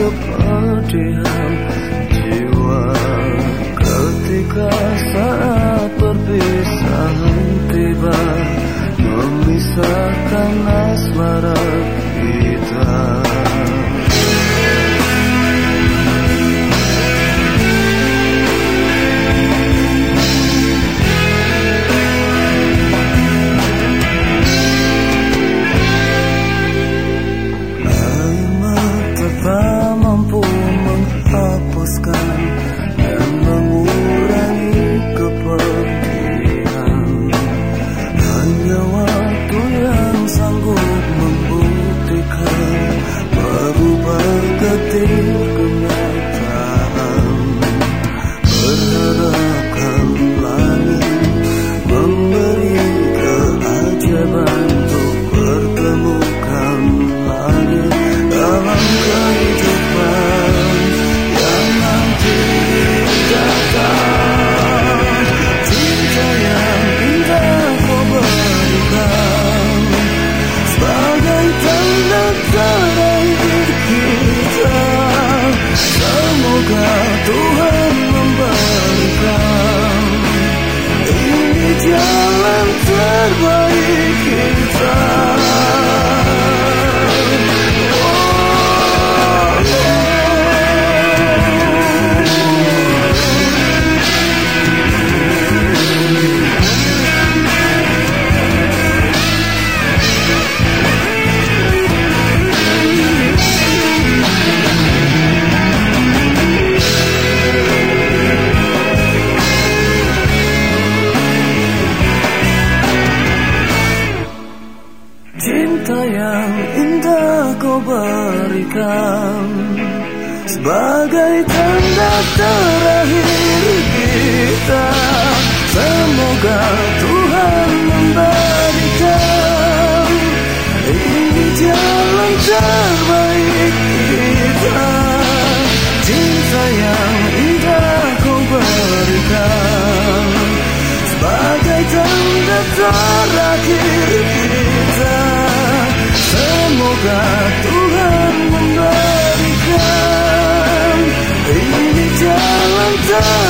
kepedihan jiwa ketika saat Tuhan memberikan Ini jalan terbaik. Yang indah kau berikan. Sebagai tanda terakhir kita Semoga Tuhan memberikan. Ini jalan terbaik kita Cinta yang indah kau berikan. Sebagai tanda terakhir memberikan Ini jalan terbaik